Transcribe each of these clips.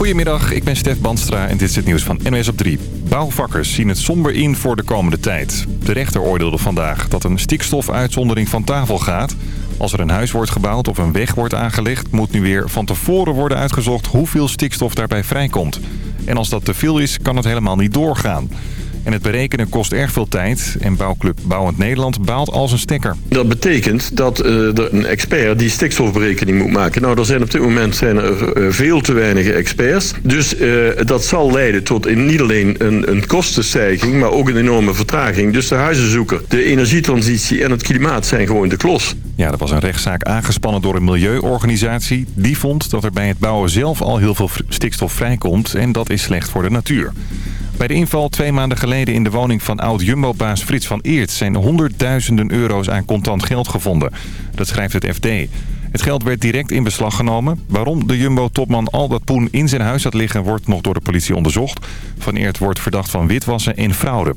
Goedemiddag, ik ben Stef Banstra en dit is het nieuws van NOS op 3. Bouwvakkers zien het somber in voor de komende tijd. De rechter oordeelde vandaag dat een stikstofuitzondering van tafel gaat. Als er een huis wordt gebouwd of een weg wordt aangelegd... moet nu weer van tevoren worden uitgezocht hoeveel stikstof daarbij vrijkomt. En als dat te veel is, kan het helemaal niet doorgaan. En het berekenen kost erg veel tijd. En bouwclub Bouwend Nederland baalt als een stekker. Dat betekent dat uh, er een expert die stikstofberekening moet maken. Nou, er zijn op dit moment zijn er uh, veel te weinig experts. Dus uh, dat zal leiden tot in niet alleen een, een kostenstijging, maar ook een enorme vertraging. Dus de huizenzoeker, de energietransitie en het klimaat zijn gewoon de klos. Ja, er was een rechtszaak aangespannen door een milieuorganisatie. Die vond dat er bij het bouwen zelf al heel veel stikstof vrijkomt. En dat is slecht voor de natuur. Bij de inval twee maanden geleden in de woning van oud-Jumbo-baas Frits van Eert... zijn honderdduizenden euro's aan contant geld gevonden. Dat schrijft het FD. Het geld werd direct in beslag genomen. Waarom de Jumbo-topman al dat poen in zijn huis had liggen... wordt nog door de politie onderzocht. Van Eert wordt verdacht van witwassen en fraude.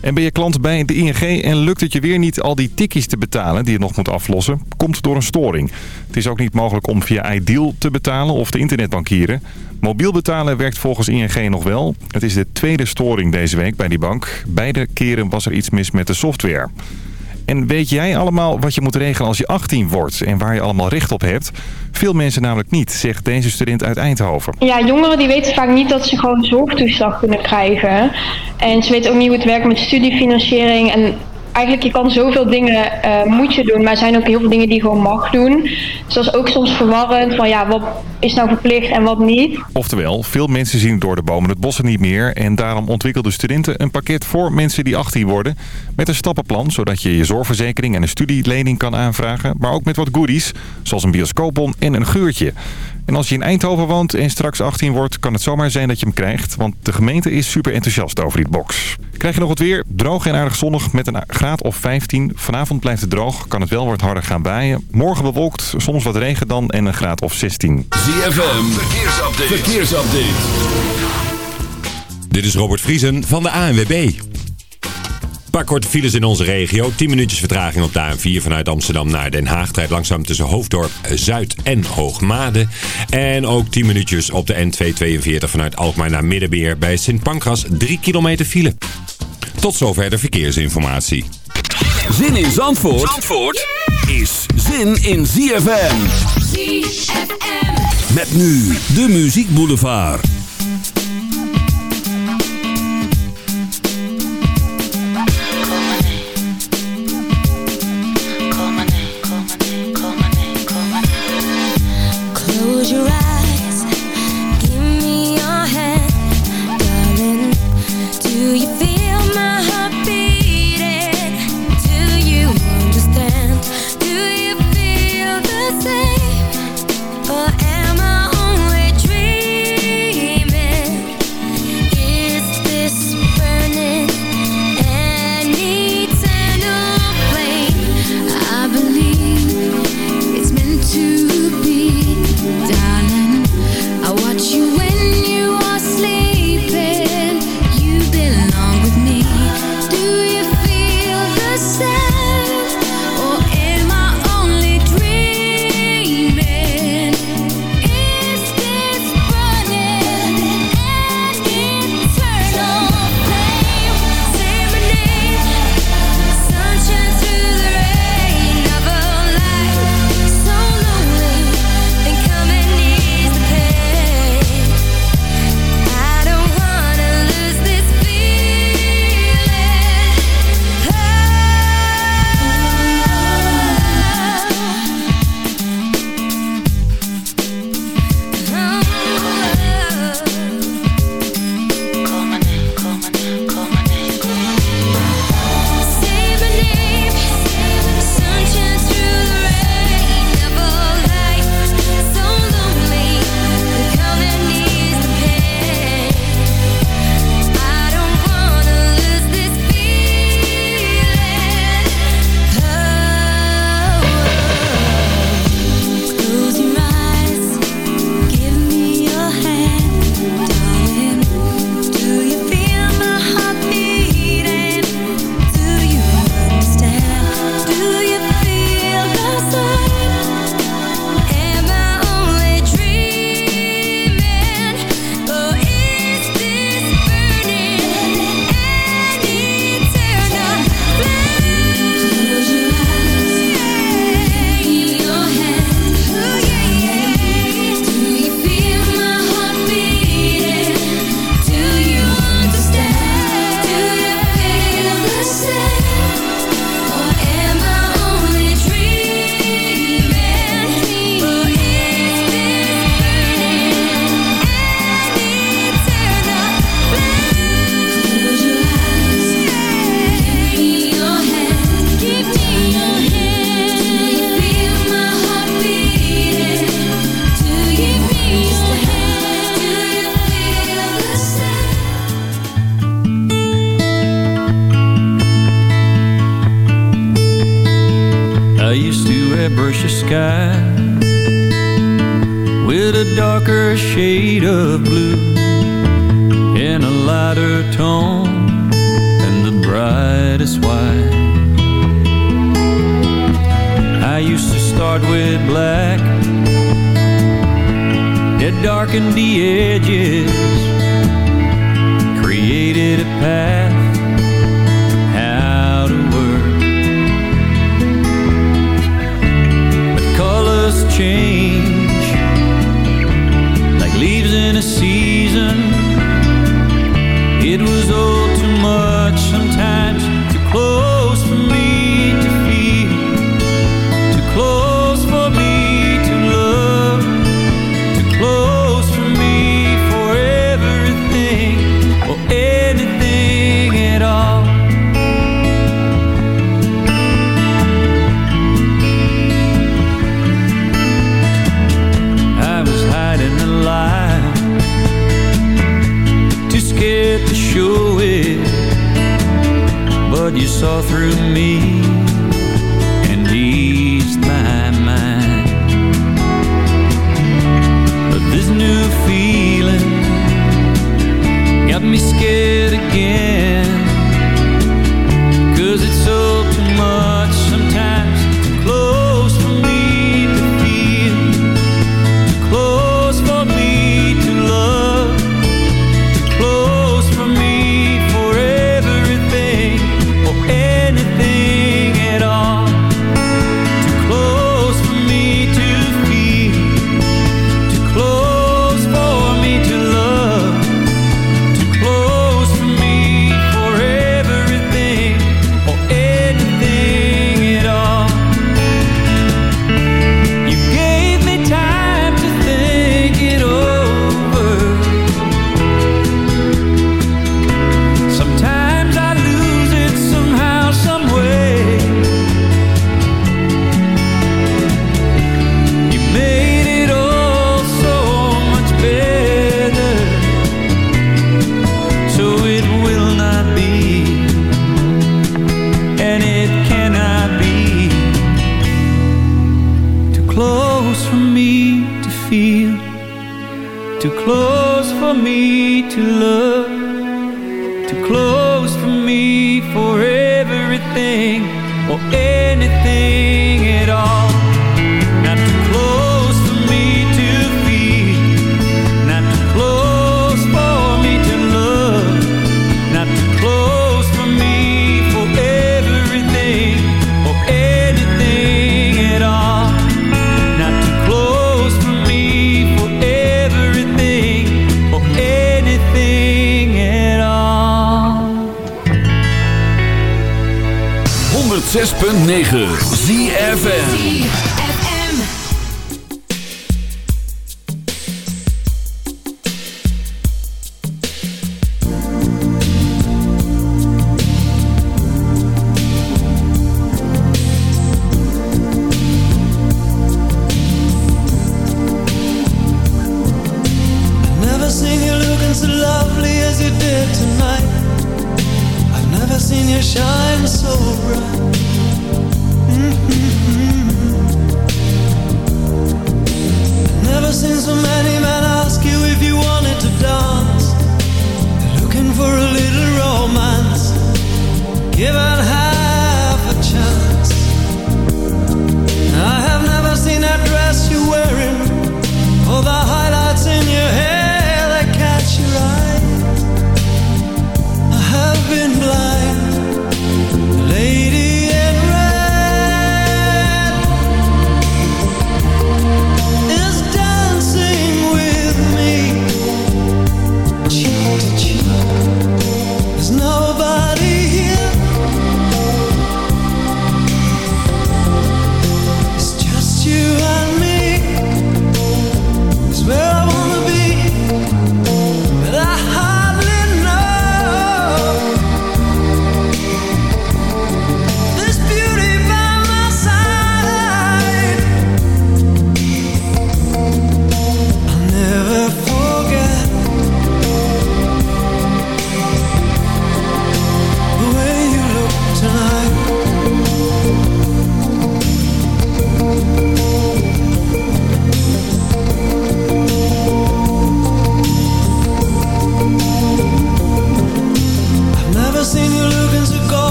En ben je klant bij de ING en lukt het je weer niet al die tikkies te betalen die je nog moet aflossen? Komt door een storing. Het is ook niet mogelijk om via iDeal te betalen of de internetbankieren. Mobiel betalen werkt volgens ING nog wel. Het is de tweede storing deze week bij die bank. Beide keren was er iets mis met de software. En weet jij allemaal wat je moet regelen als je 18 wordt en waar je allemaal recht op hebt? Veel mensen namelijk niet, zegt deze student uit Eindhoven. Ja, jongeren die weten vaak niet dat ze gewoon zorgtoeslag kunnen krijgen. En ze weten ook niet hoe het werkt met studiefinanciering en eigenlijk je kan zoveel dingen uh, moet je doen, maar er zijn ook heel veel dingen die je gewoon mag doen. Dus dat is ook soms verwarrend van ja, wat is nou verplicht en wat niet. Oftewel, veel mensen zien door de bomen het bossen niet meer en daarom ontwikkelden studenten een pakket voor mensen die 18 worden met een stappenplan, zodat je je zorgverzekering en een studielening kan aanvragen, maar ook met wat goodies, zoals een bioscoopbon en een geurtje. En als je in Eindhoven woont en straks 18 wordt, kan het zomaar zijn dat je hem krijgt. Want de gemeente is super enthousiast over die box. Krijg je nog wat weer? Droog en aardig zonnig met een graad of 15. Vanavond blijft het droog, kan het wel wat harder gaan baaien. Morgen bewolkt, soms wat regen dan en een graad of 16. ZFM, verkeersupdate. verkeersupdate. Dit is Robert Vriesen van de ANWB. Een paar korte files in onze regio. 10 minuutjes vertraging op de A4 vanuit Amsterdam naar Den Haag. Rijdt langzaam tussen Hoofddorp Zuid en Hoogmade. En ook 10 minuutjes op de N242 vanuit Alkmaar naar Middenbeer. Bij Sint Pancras 3 kilometer file. Tot zover de verkeersinformatie. Zin in Zandvoort, Zandvoort is zin in ZFM. ZFM. Met nu de Muziek Boulevard. bushy sky With a darker shade of blue And a lighter tone And the brightest white. I used to start with black it darkened the edges Created a path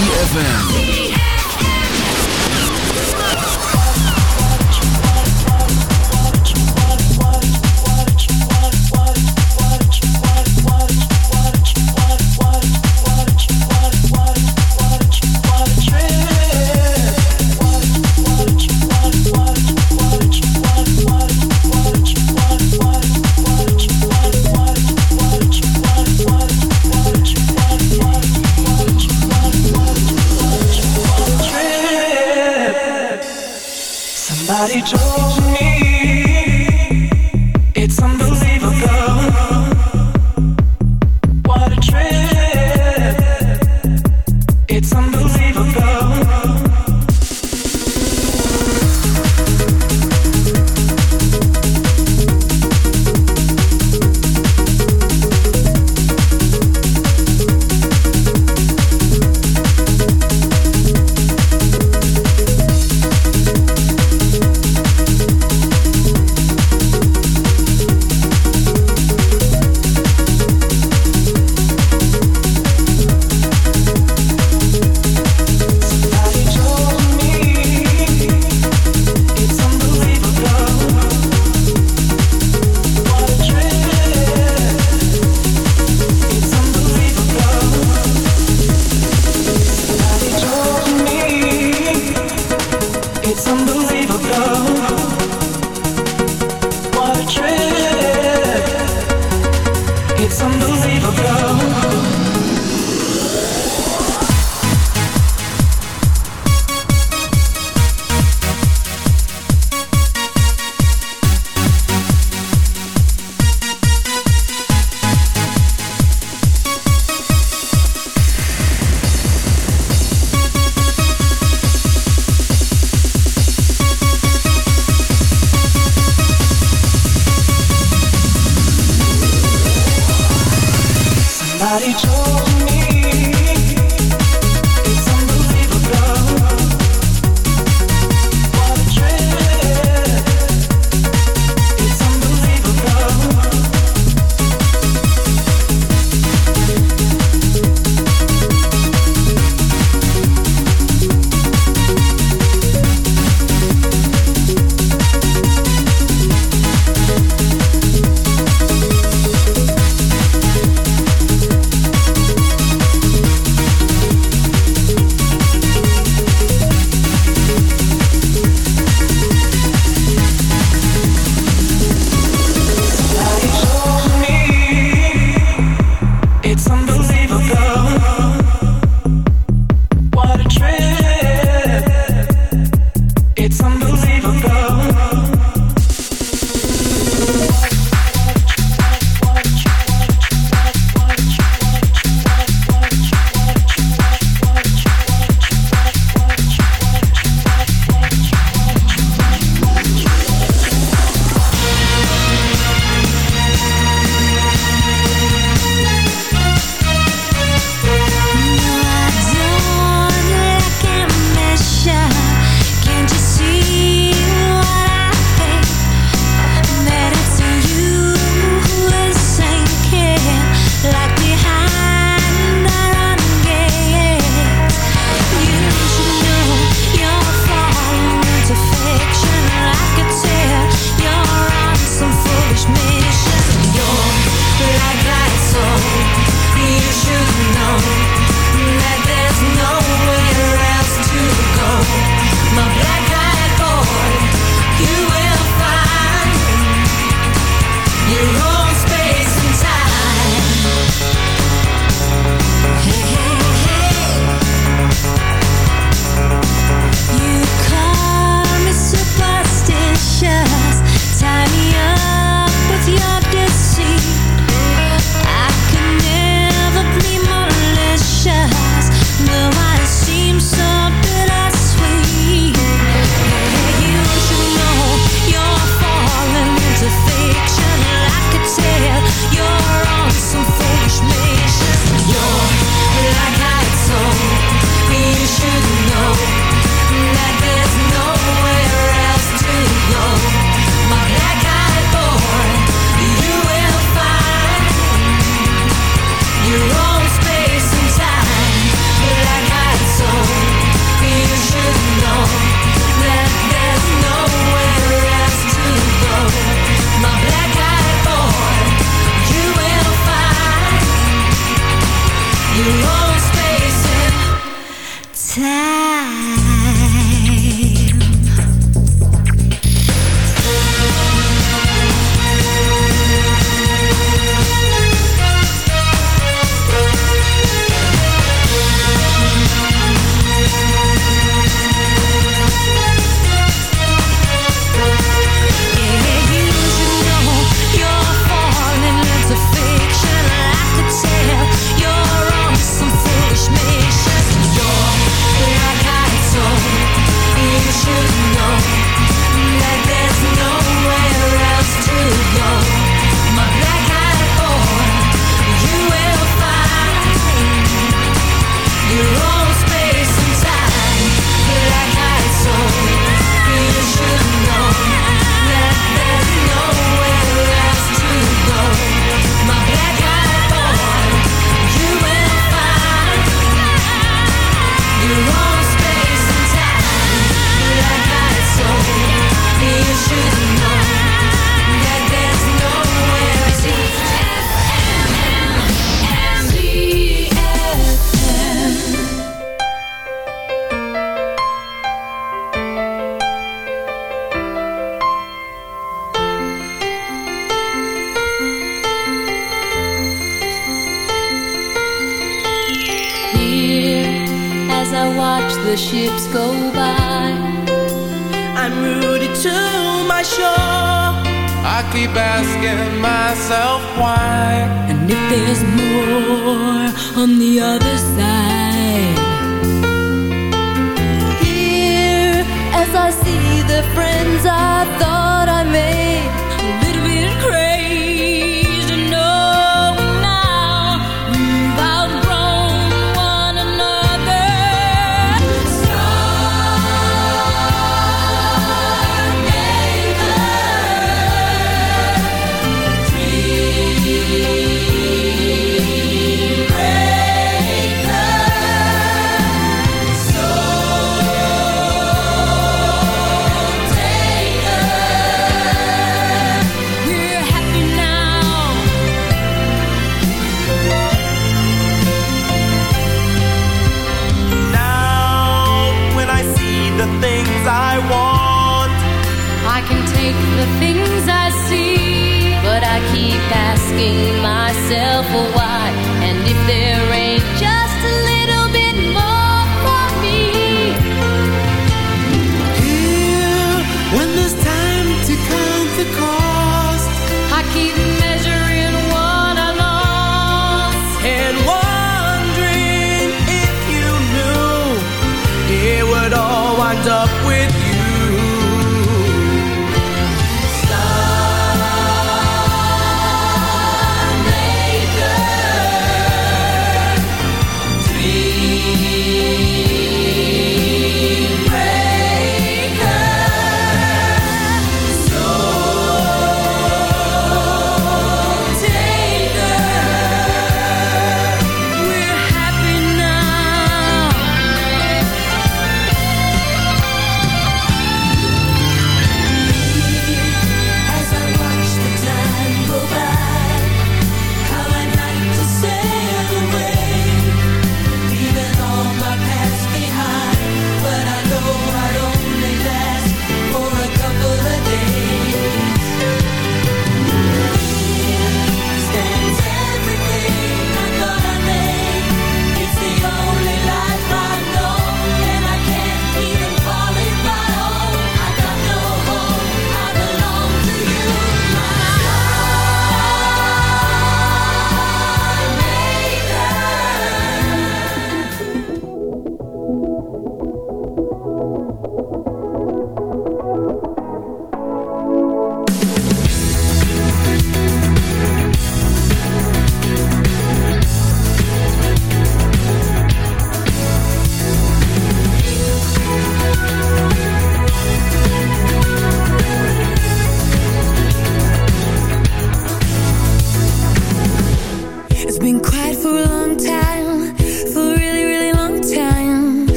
ZFM.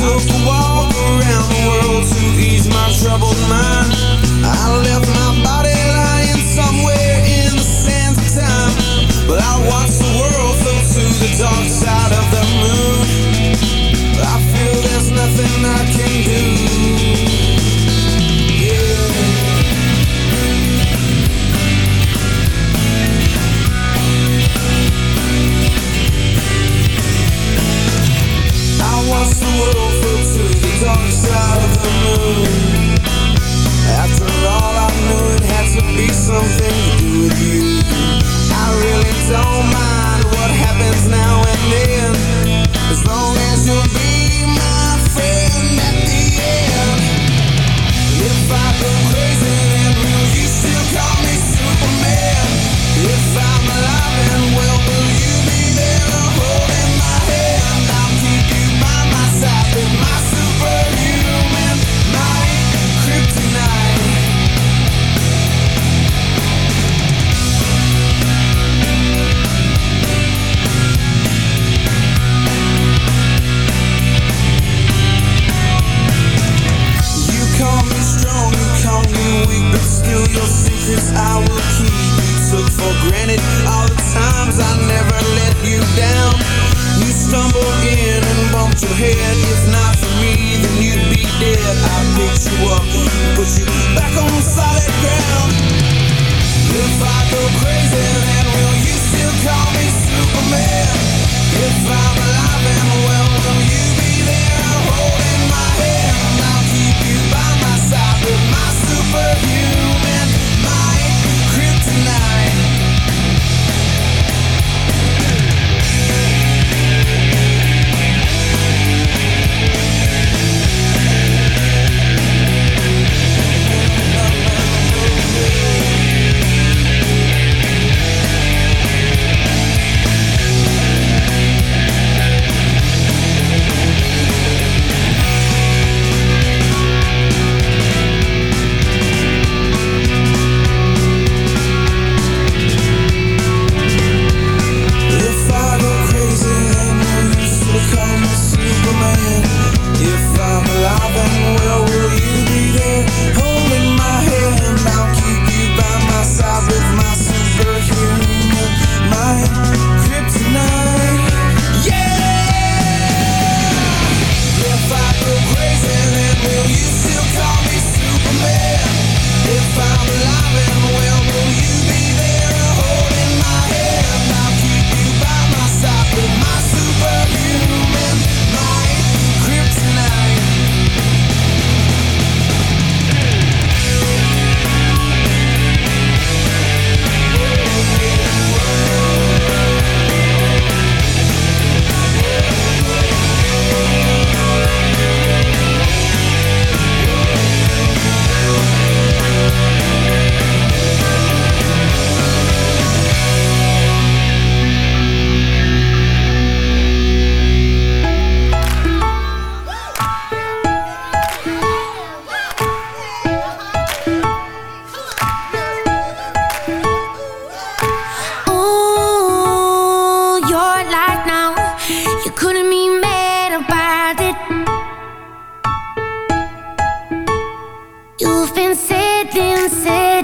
took to walk around the world to ease my troubled mind. I left my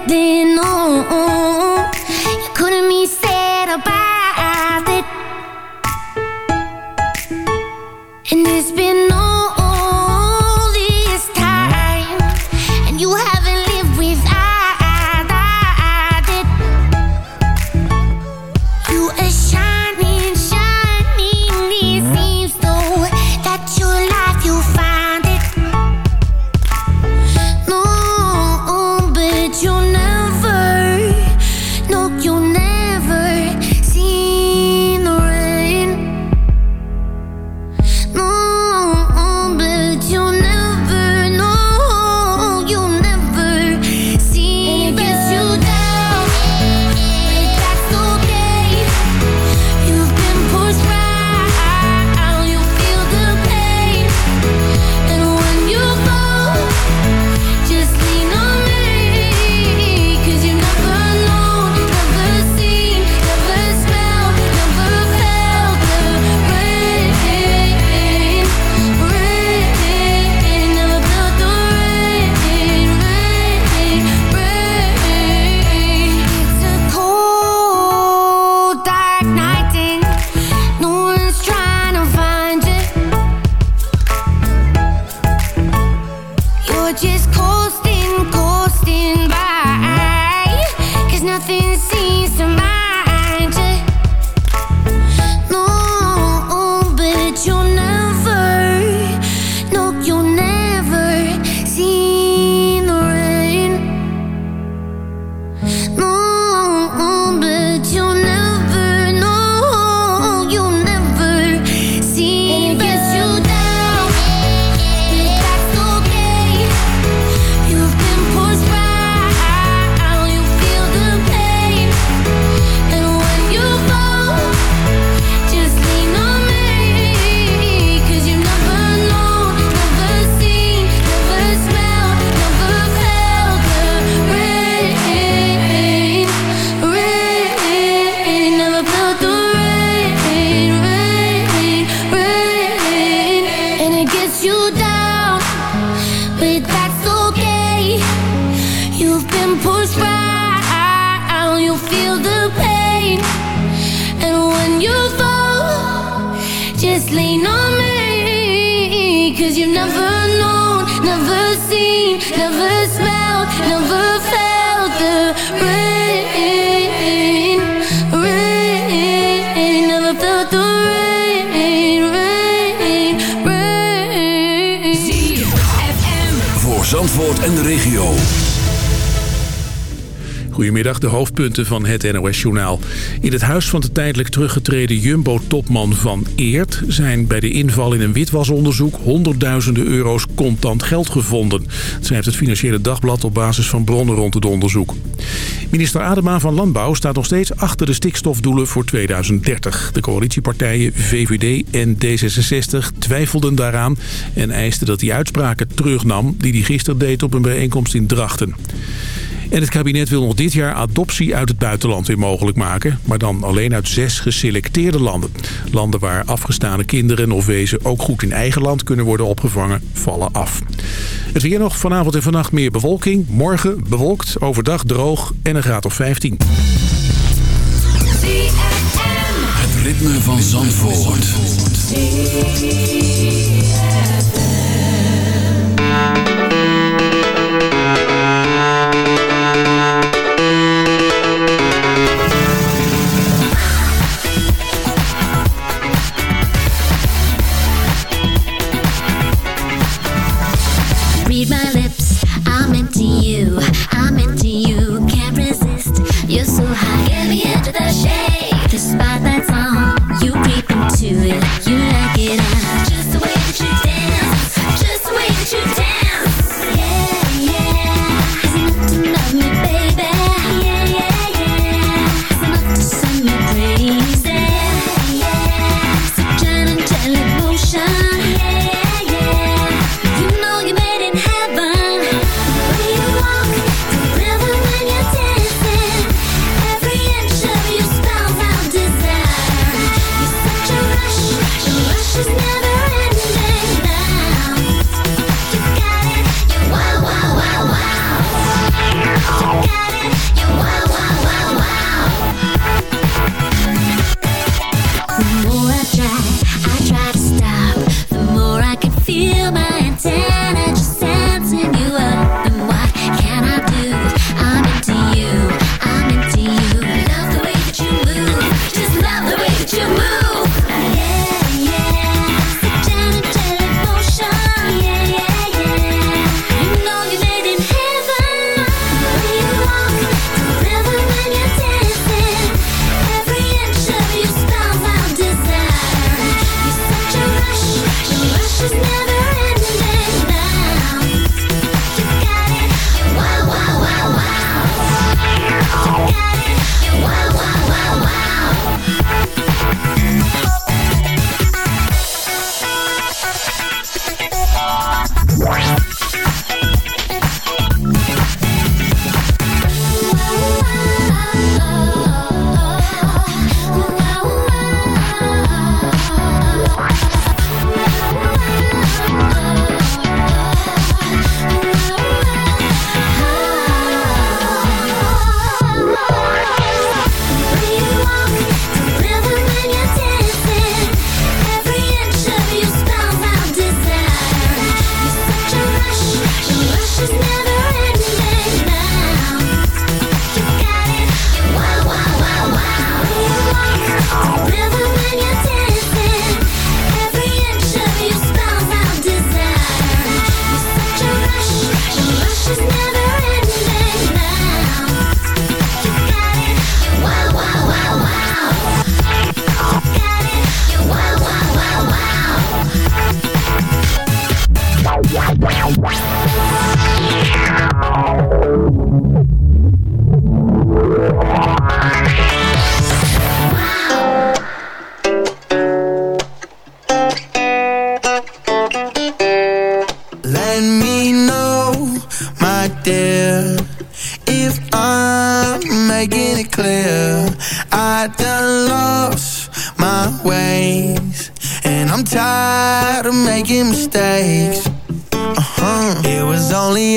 Then. De hoofdpunten van het NOS-journaal. In het huis van de tijdelijk teruggetreden Jumbo-topman Van Eert... zijn bij de inval in een witwasonderzoek honderdduizenden euro's contant geld gevonden. Schrijft het Financiële Dagblad op basis van bronnen rond het onderzoek. Minister Adema van Landbouw staat nog steeds achter de stikstofdoelen voor 2030. De coalitiepartijen VVD en D66 twijfelden daaraan... en eisten dat hij uitspraken terugnam die hij gisteren deed op een bijeenkomst in Drachten. En het kabinet wil nog dit jaar adoptie uit het buitenland weer mogelijk maken. Maar dan alleen uit zes geselecteerde landen. Landen waar afgestane kinderen of wezen ook goed in eigen land kunnen worden opgevangen, vallen af. Het weer nog vanavond en vannacht meer bewolking. Morgen bewolkt, overdag droog en een graad of 15. Het ritme van Zandvoort. Creep it. You like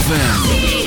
ZFM.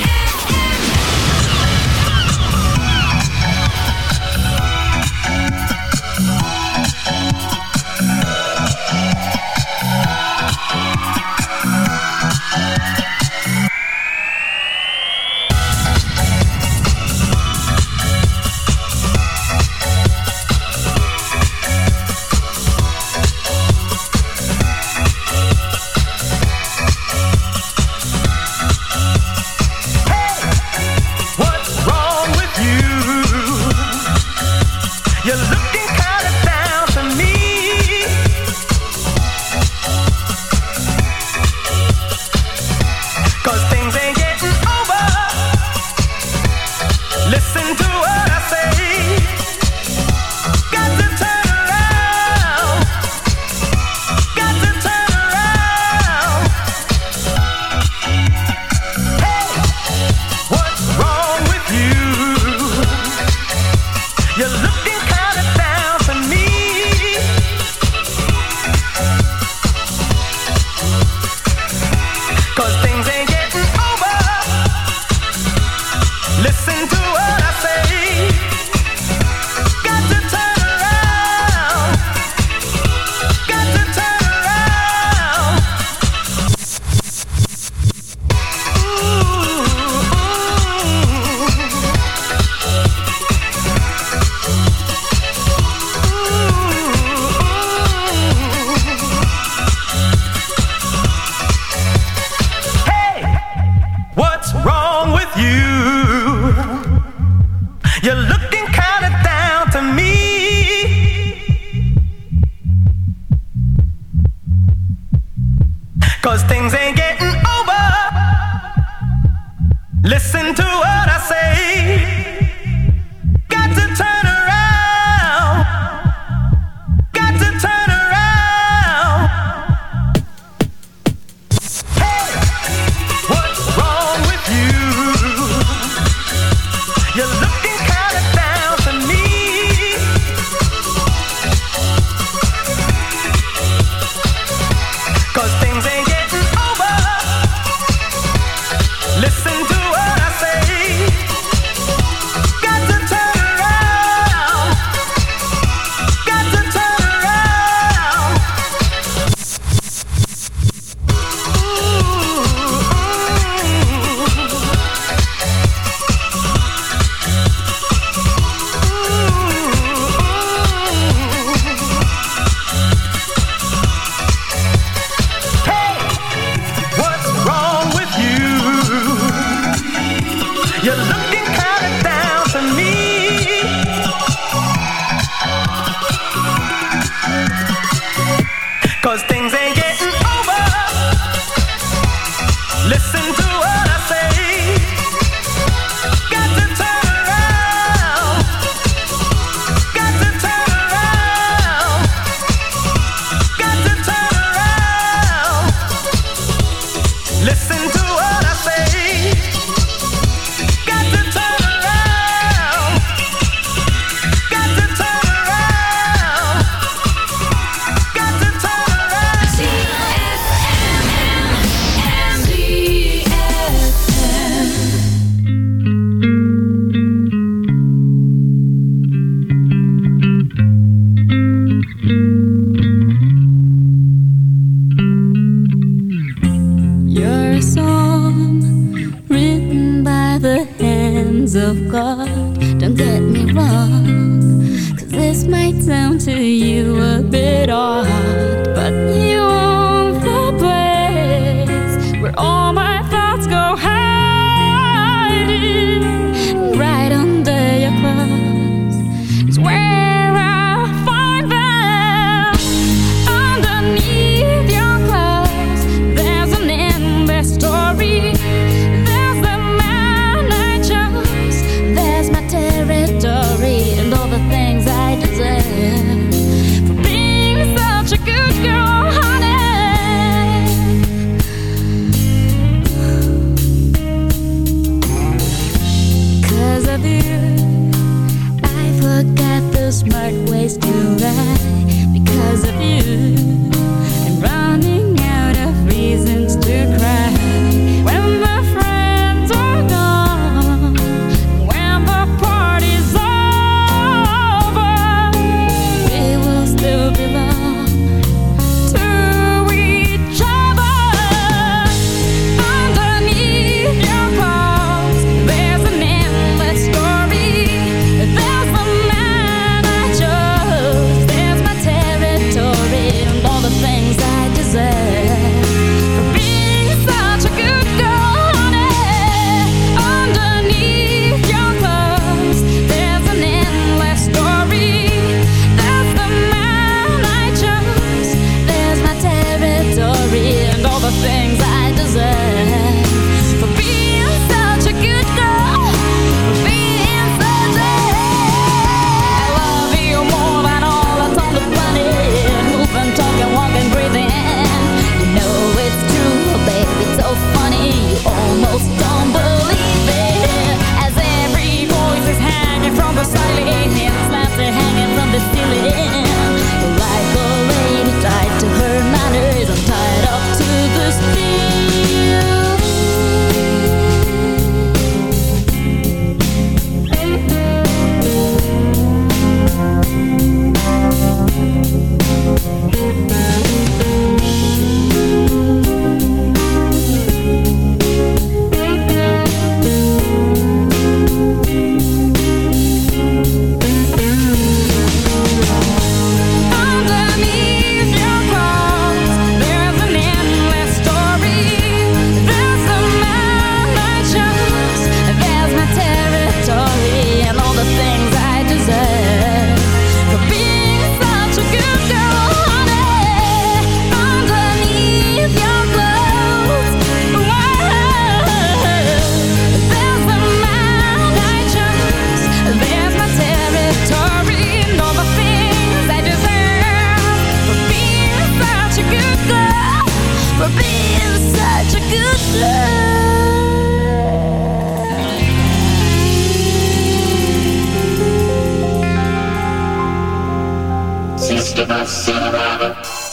System of Survival.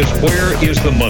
Is where is the money?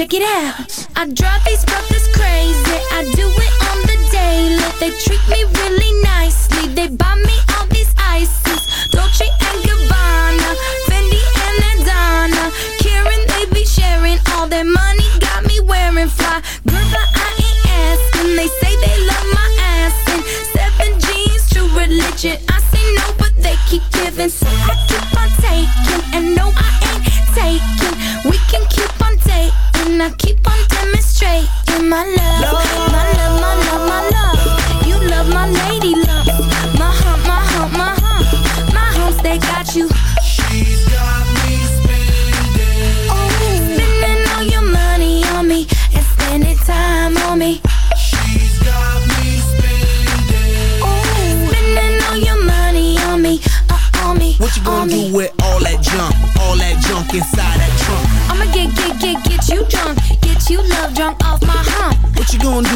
Check it out. I drive these brothers